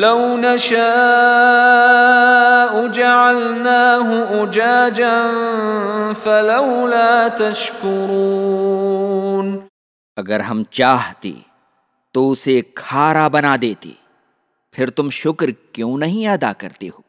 لو نشاء جعلناه اجاجا فلولا تشکرون اگر ہم چاہتے تو اسے کھارا بنا دیتے پھر تم شکر کیوں نہیں ادا کرتے ہو؟